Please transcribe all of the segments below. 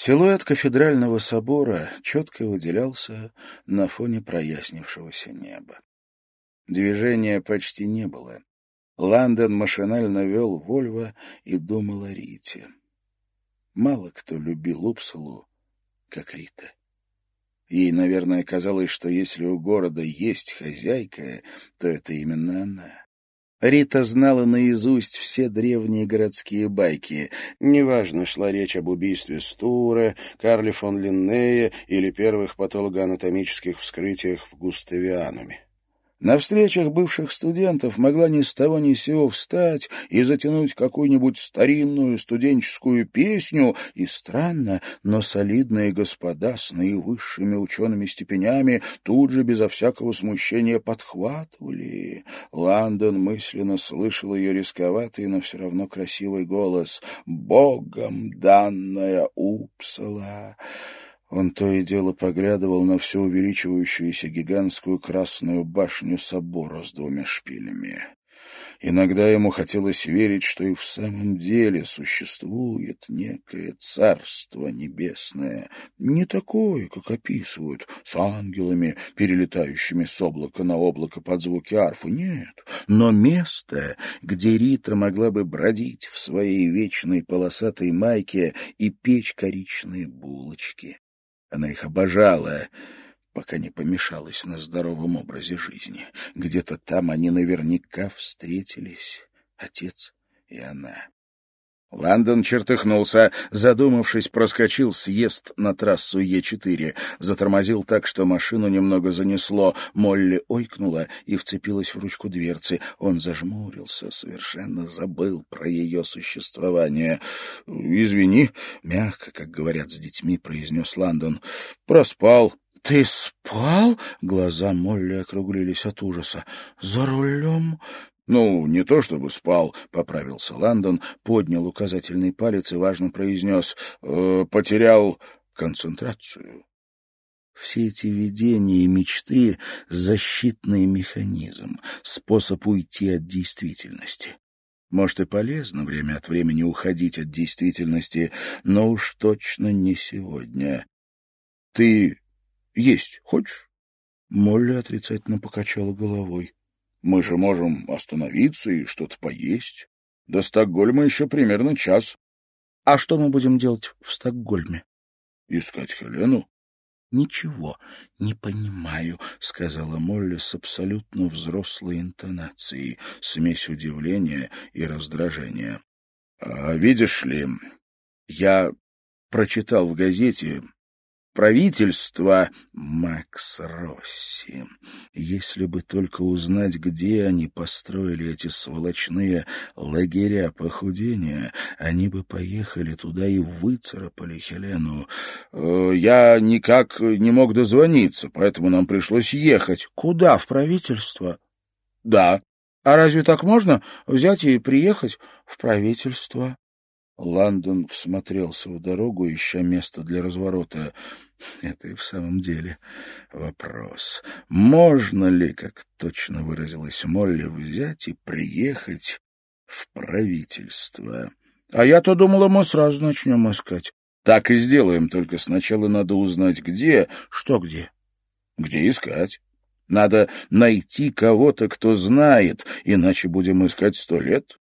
Силуэт кафедрального собора четко выделялся на фоне прояснившегося неба. Движения почти не было. Ландон машинально вел Вольво и думал о Рите. Мало кто любил Упсалу, как Рита. Ей, наверное, казалось, что если у города есть хозяйка, то это именно она. Рита знала наизусть все древние городские байки. Неважно, шла речь об убийстве Стура, Карли фон Линнея или первых патологоанатомических вскрытиях в Густавиануме. На встречах бывших студентов могла ни с того ни с сего встать и затянуть какую-нибудь старинную студенческую песню, и странно, но солидные господа с наивысшими учеными степенями тут же безо всякого смущения подхватывали. Лондон мысленно слышал ее рисковатый, но все равно красивый голос «Богом данная Упсала». Он то и дело поглядывал на все увеличивающуюся гигантскую красную башню собора с двумя шпилями. Иногда ему хотелось верить, что и в самом деле существует некое царство небесное, не такое, как описывают, с ангелами, перелетающими с облака на облако под звуки арфы, нет, но место, где Рита могла бы бродить в своей вечной полосатой майке и печь коричные булочки. Она их обожала, пока не помешалась на здоровом образе жизни. Где-то там они наверняка встретились, отец и она. Лондон чертыхнулся, задумавшись, проскочил съезд на трассу Е4, затормозил так, что машину немного занесло. Молли ойкнула и вцепилась в ручку дверцы. Он зажмурился, совершенно забыл про ее существование. «Извини», — мягко, как говорят с детьми, произнес Лондон. «Проспал». «Ты спал?» — глаза Молли округлились от ужаса. «За рулем?» «Ну, не то чтобы спал», — поправился Лондон, поднял указательный палец и важно произнес э, «потерял концентрацию». Все эти видения и мечты — защитный механизм, способ уйти от действительности. Может, и полезно время от времени уходить от действительности, но уж точно не сегодня. «Ты есть хочешь?» Молли отрицательно покачала головой. Мы же можем остановиться и что-то поесть. До Стокгольма еще примерно час. А что мы будем делать в Стокгольме? Искать Хелену? «Ничего не понимаю», — сказала Молли с абсолютно взрослой интонацией, смесь удивления и раздражения. «А видишь ли, я прочитал в газете, правительства Макс Росси. Если бы только узнать, где они построили эти сволочные лагеря похудения, они бы поехали туда и выцарапали Хелену. Э, я никак не мог дозвониться, поэтому нам пришлось ехать. Куда? В правительство? Да. А разве так можно взять и приехать в правительство? Лондон всмотрелся в дорогу, ища место для разворота. Это и в самом деле вопрос. Можно ли, как точно выразилась Молли, взять и приехать в правительство? А я-то думала, мы сразу начнем искать. Так и сделаем, только сначала надо узнать, где... Что где? Где искать? Надо найти кого-то, кто знает, иначе будем искать сто лет.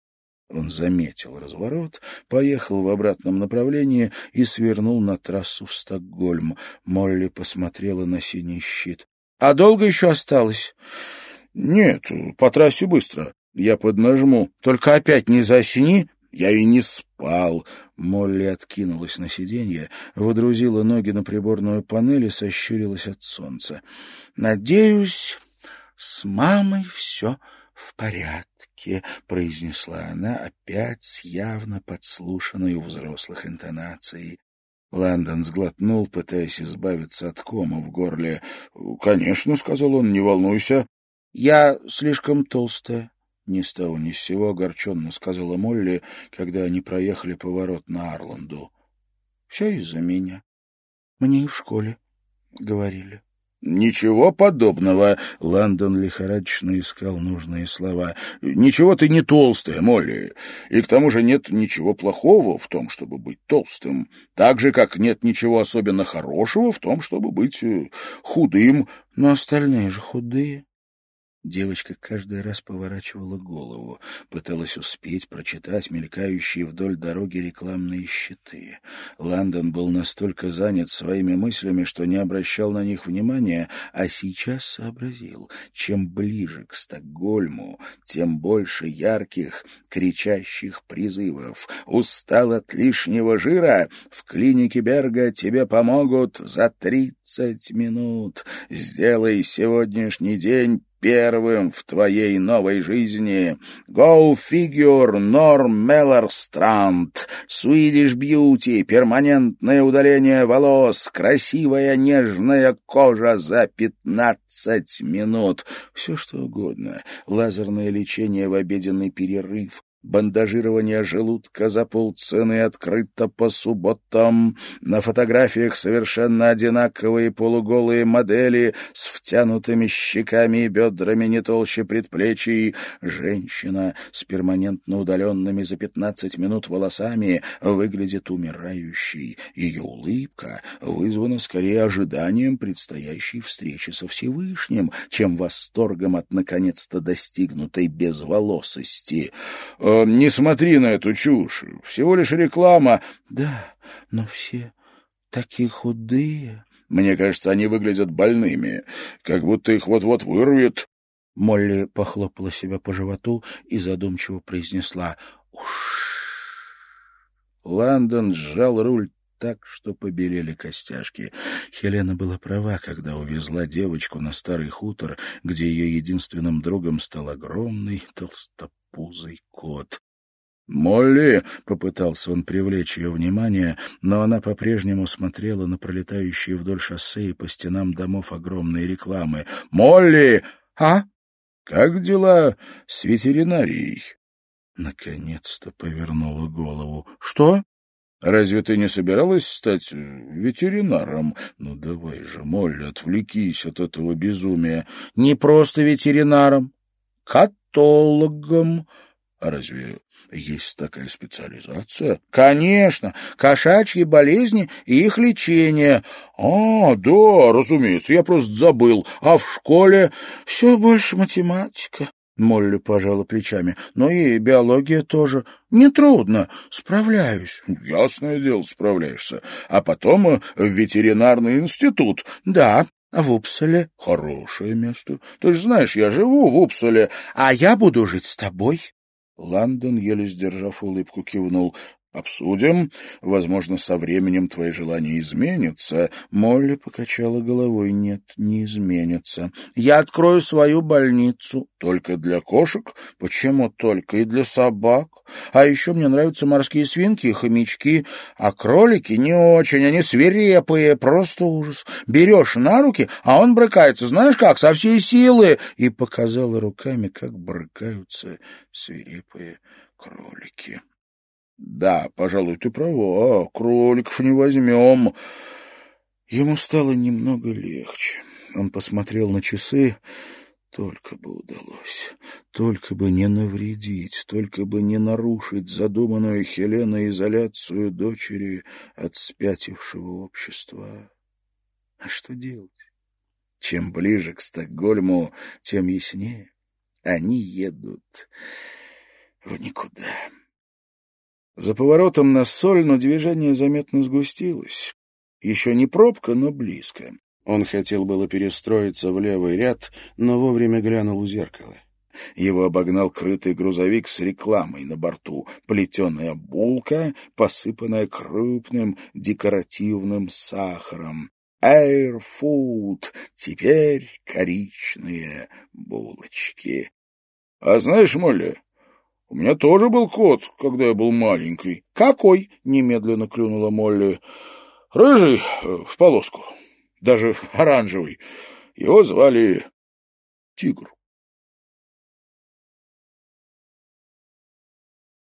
Он заметил разворот, поехал в обратном направлении и свернул на трассу в Стокгольм. Молли посмотрела на синий щит. — А долго еще осталось? — Нет, по трассе быстро. Я поднажму. Только опять не засни. Я и не спал. Молли откинулась на сиденье, водрузила ноги на приборную панель и сощурилась от солнца. — Надеюсь, с мамой все в порядке», — произнесла она опять с явно подслушанной у взрослых интонацией. Лондон сглотнул, пытаясь избавиться от кома в горле. «Конечно», — сказал он, — «не волнуйся». «Я слишком толстая». Ни с того ни с сего огорченно сказала Молли, когда они проехали поворот на Арланду. «Все из-за меня. Мне и в школе говорили». «Ничего подобного!» — Лондон лихорадочно искал нужные слова. «Ничего ты не толстая, Молли. И к тому же нет ничего плохого в том, чтобы быть толстым. Так же, как нет ничего особенно хорошего в том, чтобы быть э, худым. Но остальные же худые». Девочка каждый раз поворачивала голову, пыталась успеть прочитать мелькающие вдоль дороги рекламные щиты. Лондон был настолько занят своими мыслями, что не обращал на них внимания, а сейчас сообразил, чем ближе к Стокгольму, тем больше ярких, кричащих призывов. «Устал от лишнего жира? В клинике Берга тебе помогут за тридцать минут. Сделай сегодняшний день первым в твоей новой жизни. Go Figure Norm Mellerstrand, Swedish Beauty, перманентное удаление волос, красивая нежная кожа за пятнадцать минут. Все что угодно. Лазерное лечение в обеденный перерыв, Бандажирование желудка за полцены открыто по субботам. На фотографиях совершенно одинаковые полуголые модели с втянутыми щеками и бедрами не толще предплечий. Женщина с перманентно удаленными за пятнадцать минут волосами выглядит умирающей. Ее улыбка вызвана скорее ожиданием предстоящей встречи со Всевышним, чем восторгом от наконец-то достигнутой безволосости. Не смотри на эту чушь. Всего лишь реклама. Да, но все такие худые. Мне кажется, они выглядят больными, как будто их вот-вот вырвет. Молли похлопала себя по животу и задумчиво произнесла «Уж». Лондон сжал руль так, что побелели костяшки. Хелена была права, когда увезла девочку на старый хутор, где ее единственным другом стал огромный толстопузый пузый кот. «Молли!» — попытался он привлечь ее внимание, но она по-прежнему смотрела на пролетающие вдоль шоссе и по стенам домов огромные рекламы. «Молли! А? Как дела с ветеринарией?» Наконец-то повернула голову. «Что?» Разве ты не собиралась стать ветеринаром? Ну давай же, Молли, отвлекись от этого безумия. Не просто ветеринаром, катологом. А разве есть такая специализация? Конечно, кошачьи болезни и их лечение. А, да, разумеется, я просто забыл. А в школе все больше математика. Молли пожала плечами. «Ну и биология тоже. Нетрудно. Справляюсь». «Ясное дело, справляешься. А потом э, в ветеринарный институт». «Да, в Упсале хорошее место. Ты же знаешь, я живу в Упсале. А я буду жить с тобой. Лондон, еле сдержав улыбку, кивнул. Обсудим. Возможно, со временем твои желания изменятся. Молли покачала головой. Нет, не изменятся. Я открою свою больницу. Только для кошек? Почему только? И для собак. А еще мне нравятся морские свинки и хомячки. А кролики не очень. Они свирепые. Просто ужас. Берешь на руки, а он брыкается. Знаешь как? Со всей силы. И показала руками, как брыкаются свирепые кролики. Да, пожалуй, ты права, кроликов не возьмем. Ему стало немного легче. Он посмотрел на часы. Только бы удалось, только бы не навредить, только бы не нарушить задуманную Хеленой изоляцию дочери от спятившего общества. А что делать? Чем ближе к Стокгольму, тем яснее. Они едут в никуда. За поворотом на Сольну движение заметно сгустилось. Еще не пробка, но близко. Он хотел было перестроиться в левый ряд, но вовремя глянул у зеркала. Его обогнал крытый грузовик с рекламой на борту, плетеная булка, посыпанная крупным декоративным сахаром. Air Food, теперь коричные булочки. — А знаешь, Молли, у меня тоже был кот, когда я был маленький. — Какой? — немедленно клюнула Молли. — Рыжий, э, в полоску. Даже оранжевый. Его звали Тигр.